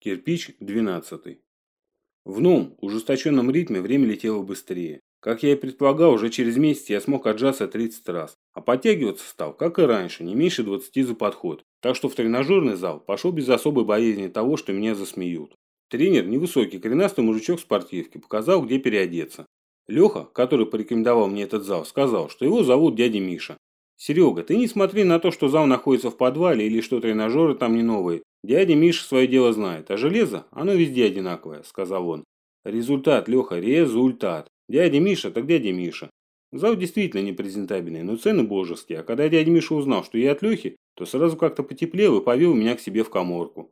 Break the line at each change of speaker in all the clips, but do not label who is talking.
Кирпич 12. В новом, ужесточенном ритме время летело быстрее. Как я и предполагал, уже через месяц я смог отжаться 30 раз, а подтягиваться стал, как и раньше, не меньше 20 за подход. Так что в тренажерный зал пошел без особой боязни того, что меня засмеют. Тренер, невысокий, коренастый мужичок в спортивке, показал, где переодеться. Леха, который порекомендовал мне этот зал, сказал, что его зовут дядя Миша. «Серега, ты не смотри на то, что зал находится в подвале или что тренажеры там не новые. Дядя Миша свое дело знает, а железо, оно везде одинаковое», – сказал он. «Результат, Леха, результат. Дядя Миша, так дядя Миша. Зал действительно непрезентабельный, но цены божеские. А когда дядя Миша узнал, что я от Лехи, то сразу как-то потеплел и повел меня к себе в коморку.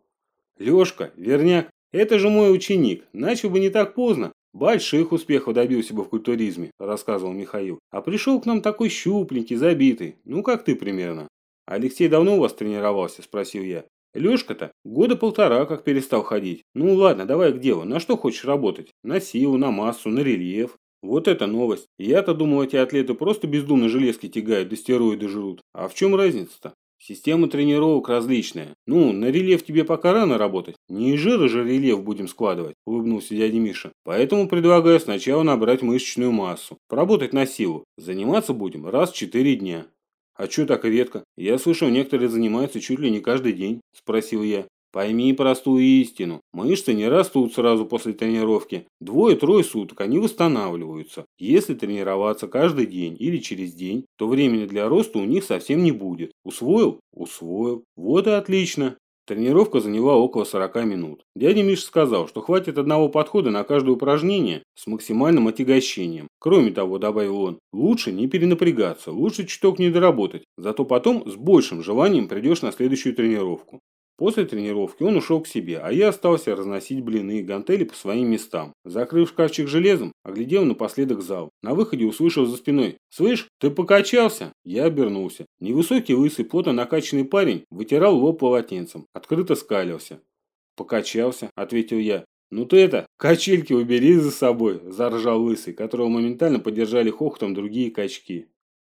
Лешка, верняк, это же мой ученик. Начал бы не так поздно. Больших успехов добился бы в культуризме, рассказывал Михаил. А пришел к нам такой щупленький, забитый. Ну, как ты примерно. Алексей давно у вас тренировался, спросил я. Лешка-то года полтора как перестал ходить. Ну ладно, давай к делу. На что хочешь работать? На силу, на массу, на рельеф. Вот это новость. Я-то думал, эти атлеты просто бездумно железки тягают, да стероиды жрут. А в чем разница-то? Система тренировок различная. Ну, на рельеф тебе пока рано работать. Не из жира же рельеф будем складывать, улыбнулся дядя Миша. Поэтому предлагаю сначала набрать мышечную массу. Поработать на силу. Заниматься будем раз в 4 дня. А чё так редко? Я слышал, некоторые занимаются чуть ли не каждый день, спросил я. Пойми простую истину. Мышцы не растут сразу после тренировки. Двое-трое суток они восстанавливаются. Если тренироваться каждый день или через день, то времени для роста у них совсем не будет. Усвоил? Усвоил. Вот и отлично. Тренировка заняла около 40 минут. Дядя Миша сказал, что хватит одного подхода на каждое упражнение с максимальным отягощением. Кроме того, добавил он, лучше не перенапрягаться, лучше чуток не доработать, зато потом с большим желанием придешь на следующую тренировку. После тренировки он ушел к себе, а я остался разносить блины и гантели по своим местам. Закрыв шкафчик железом, оглядел напоследок зал. На выходе услышал за спиной «Слышь, ты покачался?» Я обернулся. Невысокий, лысый, плотно накачанный парень вытирал лоб полотенцем, открыто скалился. «Покачался», — ответил я. «Ну ты это, качельки убери за собой», – заржал лысый, которого моментально поддержали хохотом другие качки.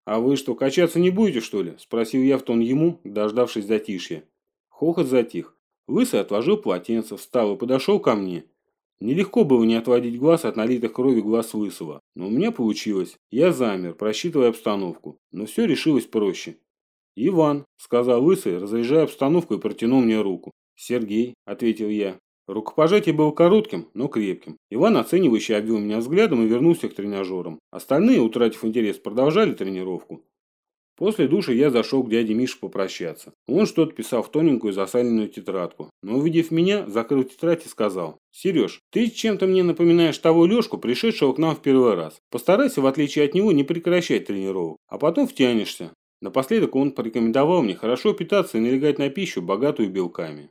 «А вы что, качаться не будете, что ли?» – спросил я в тон ему, дождавшись затишья. Хохот затих. Лысый отложил полотенце, встал и подошел ко мне. Нелегко было не отводить глаз от налитых крови глаз Лысого. Но у меня получилось. Я замер, просчитывая обстановку. Но все решилось проще. «Иван», — сказал Лысый, разряжая обстановку и протянул мне руку. «Сергей», — ответил я. Рукопожатие было коротким, но крепким. Иван оценивающе обвел меня взглядом и вернулся к тренажерам. Остальные, утратив интерес, продолжали тренировку. После душа я зашел к дяде Мише попрощаться. Он что-то писал в тоненькую засаленную тетрадку, но увидев меня, закрыл тетрадь и сказал, «Сереж, ты чем-то мне напоминаешь того Лешку, пришедшего к нам в первый раз. Постарайся, в отличие от него, не прекращать тренировок, а потом втянешься». Напоследок он порекомендовал мне хорошо питаться и налегать на пищу, богатую белками.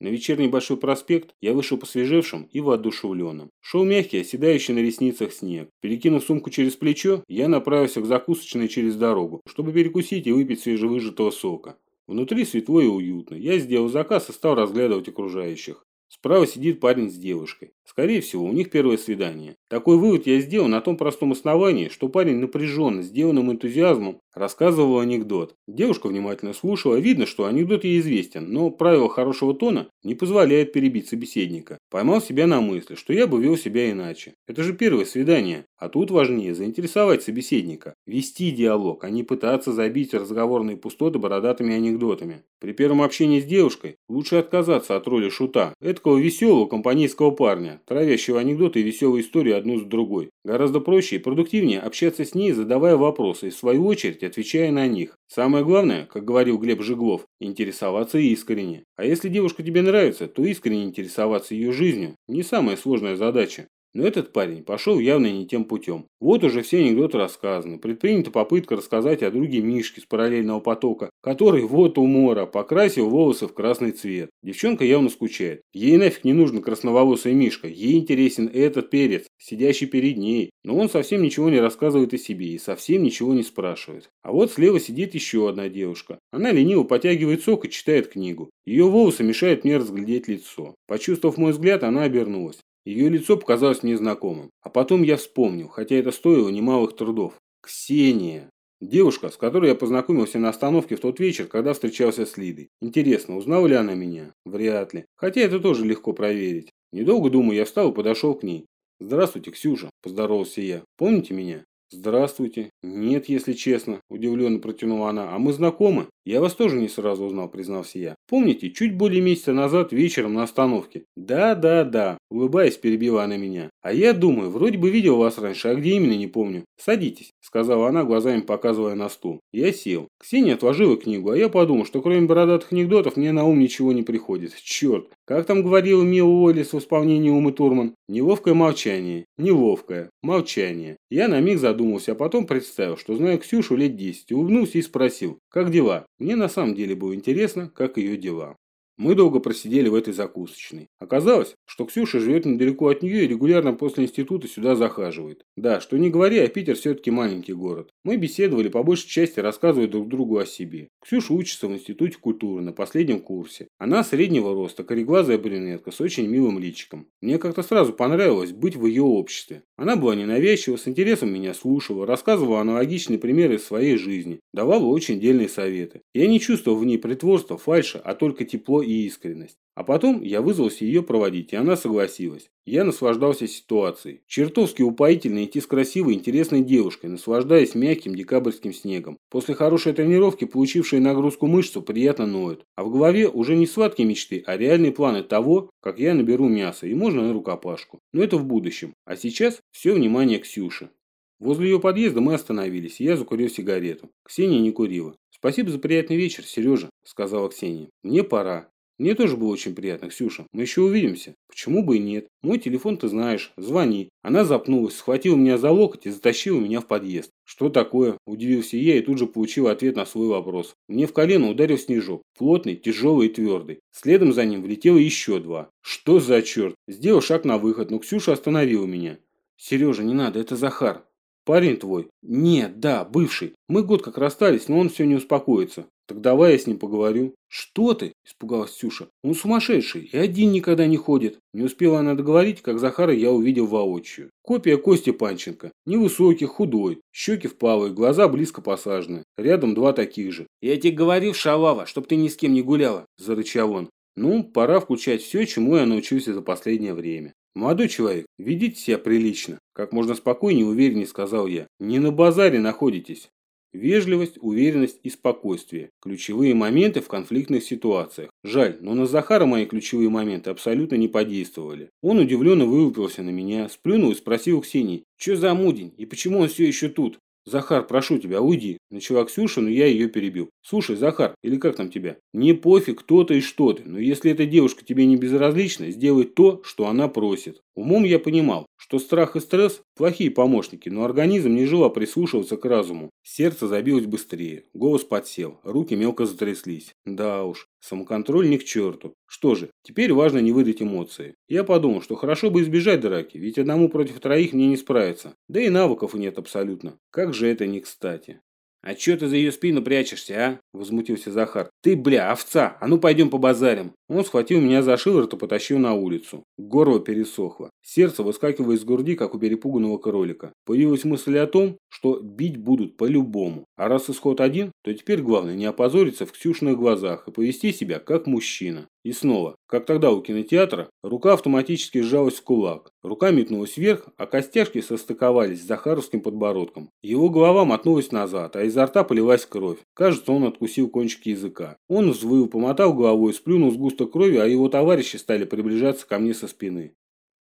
На вечерний Большой проспект я вышел посвежевшим и воодушевленным. Шел мягкий, оседающий на ресницах снег. Перекинув сумку через плечо, я направился к закусочной через дорогу, чтобы перекусить и выпить свежевыжатого сока. Внутри светло и уютно. Я сделал заказ и стал разглядывать окружающих. Справа сидит парень с девушкой. Скорее всего, у них первое свидание. Такой вывод я сделал на том простом основании, что парень напряженно, сделанным энтузиазмом, рассказывал анекдот. Девушка внимательно слушала, видно, что анекдот ей известен, но правило хорошего тона не позволяет перебить собеседника. Поймал себя на мысли, что я бы вел себя иначе. Это же первое свидание, а тут важнее заинтересовать собеседника, вести диалог, а не пытаться забить разговорные пустоты бородатыми анекдотами. При первом общении с девушкой лучше отказаться от роли шута, эткого веселого компанейского парня, травящего анекдоты и веселые истории одну с другой. Гораздо проще и продуктивнее общаться с ней, задавая вопросы и в свою очередь отвечая на них. Самое главное, как говорил Глеб Жиглов, интересоваться искренне. А если девушка тебе нравится, то искренне интересоваться ее жизнью – не самая сложная задача. Но этот парень пошел явно не тем путем. Вот уже все анекдоты рассказаны. Предпринята попытка рассказать о друге Мишке с параллельного потока, который, вот умора, покрасил волосы в красный цвет. Девчонка явно скучает. Ей нафиг не нужен красноволосый Мишка. Ей интересен этот перец, сидящий перед ней. Но он совсем ничего не рассказывает о себе и совсем ничего не спрашивает. А вот слева сидит еще одна девушка. Она лениво потягивает сок и читает книгу. Ее волосы мешают мне разглядеть лицо. Почувствовав мой взгляд, она обернулась. Ее лицо показалось мне знакомым. А потом я вспомнил, хотя это стоило немалых трудов. Ксения. Девушка, с которой я познакомился на остановке в тот вечер, когда встречался с Лидой. Интересно, узнала ли она меня? Вряд ли. Хотя это тоже легко проверить. Недолго думая, я встал и подошел к ней. «Здравствуйте, Ксюша», – поздоровался я. «Помните меня?» «Здравствуйте». «Нет, если честно», – удивленно протянула она. «А мы знакомы?» «Я вас тоже не сразу узнал», – признался я. «Помните, чуть более месяца назад вечером на остановке?» «Да, да, да», – улыбаясь, перебила она меня. «А я думаю, вроде бы видел вас раньше, а где именно, не помню». «Садитесь», – сказала она, глазами показывая на стул. Я сел. Ксения отложила книгу, а я подумал, что кроме бородатых анекдотов мне на ум ничего не приходит. Черт, как там говорил Мила Уоллес в исполнении Умы Турман? Неловкое молчание. Неловкое. Молчание. Я на миг задумался, а потом представил, что знаю Ксюшу лет 10, улыбнулся и спросил, как дела? Мне на самом деле было интересно, как ее дела. Мы долго просидели в этой закусочной. Оказалось, что Ксюша живет недалеко от нее и регулярно после института сюда захаживает. Да, что не говори, а Питер все-таки маленький город. Мы беседовали, по большей части рассказывая друг другу о себе. Ксюша учится в Институте культуры на последнем курсе. Она среднего роста, кореглазая брюнетка с очень милым личиком. Мне как-то сразу понравилось быть в ее обществе. Она была ненавязчива, с интересом меня слушала, рассказывала аналогичные примеры из своей жизни, давала очень дельные советы. Я не чувствовал в ней притворства, фальши, а только тепло и искренность. А потом я вызвался ее проводить, и она согласилась. Я наслаждался ситуацией. Чертовски упоительно идти с красивой, интересной девушкой, наслаждаясь мягким декабрьским снегом. После хорошей тренировки, получившей нагрузку мышцу, приятно ноет. А в голове уже не сладкие мечты, а реальные планы того, как я наберу мясо, и можно на рукопашку. Но это в будущем. А сейчас все внимание Ксюше. Возле ее подъезда мы остановились, и я закурил сигарету. Ксения не курила. «Спасибо за приятный вечер, Сережа», – сказала Ксения. «Мне пора. Мне тоже было очень приятно, Ксюша. Мы еще увидимся. Почему бы и нет? Мой телефон ты знаешь. Звони. Она запнулась, схватила меня за локоть и затащила меня в подъезд. Что такое? Удивился я и тут же получил ответ на свой вопрос. Мне в колено ударил снежок. Плотный, тяжелый и твердый. Следом за ним влетело еще два. Что за черт? Сделал шаг на выход, но Ксюша остановила меня. Сережа, не надо, это Захар. Парень твой? Нет, да, бывший. Мы год как расстались, но он все не успокоится. Так давай я с ним поговорю. Что ты? Испугалась Сюша. Он сумасшедший и один никогда не ходит. Не успела она договорить, как Захара я увидел воочию. Копия Кости Панченко. Невысокий, худой, щеки впалые, глаза близко посажены. Рядом два таких же. Я тебе говорил, шалава, чтоб ты ни с кем не гуляла, зарычал он. Ну, пора включать все, чему я научился за последнее время. «Молодой человек, ведите себя прилично», – как можно спокойнее и увереннее сказал я. «Не на базаре находитесь. Вежливость, уверенность и спокойствие – ключевые моменты в конфликтных ситуациях. Жаль, но на Захара мои ключевые моменты абсолютно не подействовали. Он удивленно вылупился на меня, сплюнул и спросил Ксении, «Чё за мудень и почему он все еще тут?» «Захар, прошу тебя, уйди», – начала Ксюша, но я ее перебил. «Слушай, Захар, или как там тебя? Не пофиг, кто ты и что ты, но если эта девушка тебе не безразлична, сделай то, что она просит». Умом я понимал, что страх и стресс – плохие помощники, но организм не желал прислушиваться к разуму. Сердце забилось быстрее, голос подсел, руки мелко затряслись. Да уж, самоконтроль ни к черту. Что же, теперь важно не выдать эмоции. Я подумал, что хорошо бы избежать драки, ведь одному против троих мне не справиться. Да и навыков нет абсолютно. Как же это не кстати. «А чё ты за ее спину прячешься, а?» – возмутился Захар. «Ты, бля, овца! А ну пойдем по базарям!» Он схватил меня за шиворот и потащил на улицу. Горло пересохло. Сердце выскакивало из груди, как у перепуганного кролика. Появилась мысль о том, что бить будут по-любому. А раз исход один, то теперь главное не опозориться в Ксюшных глазах и повести себя как мужчина. И снова, как тогда у кинотеатра, рука автоматически сжалась в кулак. Рука метнулась вверх, а костяшки состыковались с Захаровским подбородком. Его голова мотнулась назад, а изо рта полилась кровь. Кажется, он откусил кончики языка. Он взвыл, помотал головой, сплюнул сгусток крови, а его товарищи стали приближаться ко мне со спины.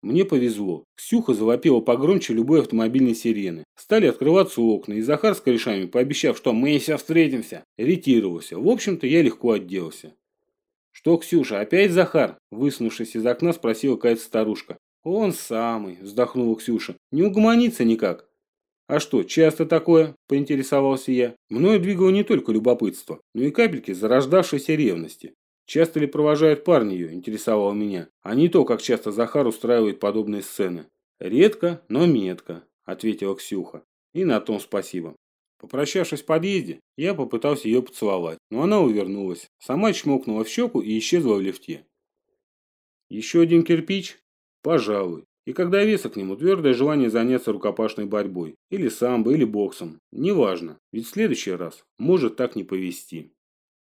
Мне повезло. Ксюха завопила погромче любой автомобильной сирены. Стали открываться окна, и Захар с корешами, пообещав, что мы еще встретимся, ретировался. В общем-то, я легко отделался. «Что, Ксюша, опять Захар?» Высунувшись из окна, спросила какая-то старушка. «Он самый», – вздохнула Ксюша. «Не угомонится никак». «А что, часто такое?» – поинтересовался я. Мною двигало не только любопытство, но и капельки зарождавшейся ревности. Часто ли провожают парни ее, интересовало меня, а не то, как часто Захар устраивает подобные сцены. «Редко, но метко», – ответила Ксюха. И на том спасибо. Попрощавшись в подъезде, я попытался ее поцеловать, но она увернулась, сама чмокнула в щеку и исчезла в лифте. Еще один кирпич? Пожалуй. И когда веса к нему твердое желание заняться рукопашной борьбой, или самбо, или боксом, неважно, ведь в следующий раз может так не повести.